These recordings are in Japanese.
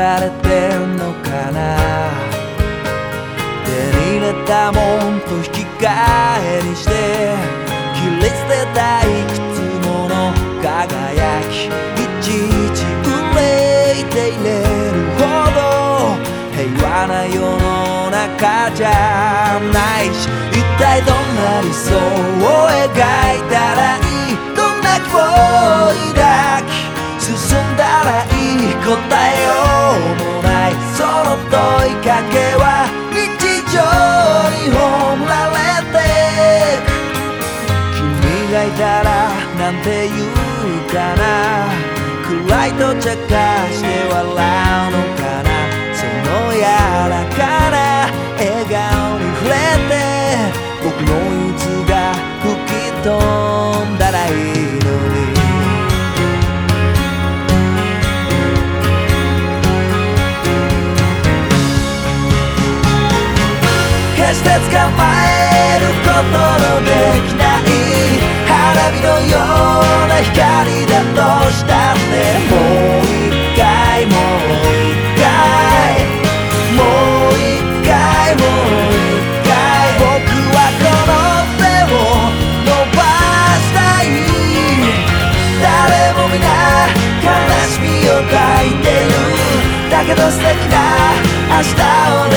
れてんのかな？手に入れたもんと引き換えにして切り捨てたいくつもの輝きいちいち憂いて入れるほど平和な世の中じゃないし一体どんな理想を描いたらいい？どんな希望抱き進んだらいい？答えの問いかけは日常に葬られて君がいたらなんて言うかな。暗いと茶化して笑うのかな。その柔らかな笑顔に触れて僕の鬱が吹き飛んして捕まえることのできない花火のような光だとしたってもう一回もう一回もう一回もう一回僕はこの手を伸ばしたい誰も皆悲しみを抱いてるだけど素敵な明日を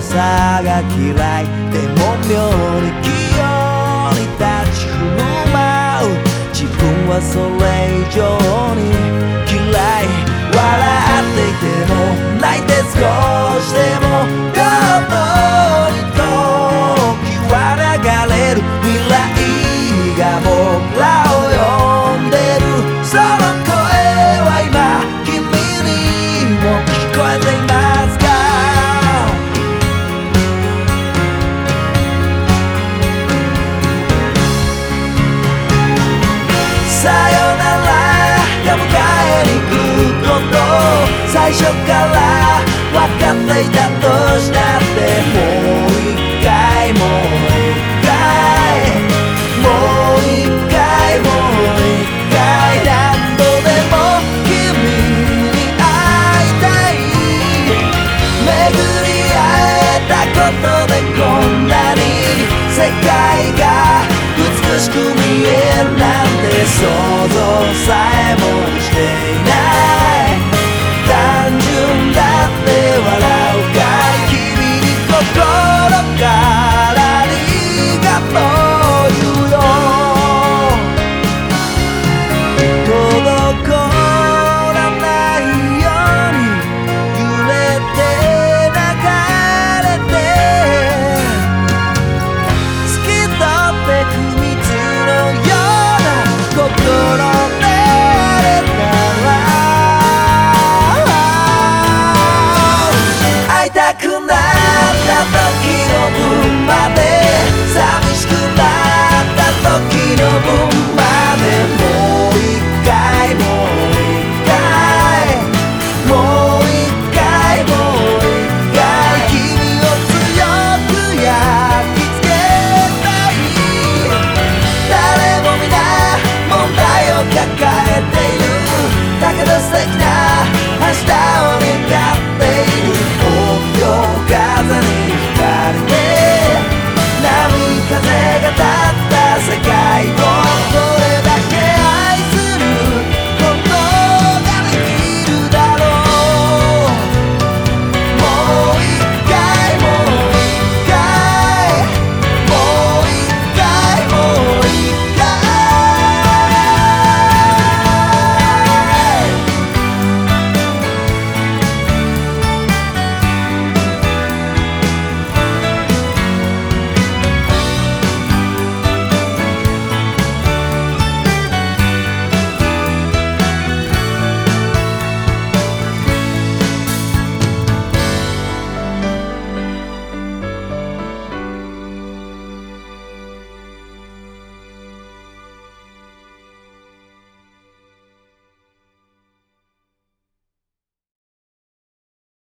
さが嫌い。でも妙に器用に立ち振る舞う。自分はそれ以上に嫌い。笑っていても泣いて少しでも Deixa eu calar.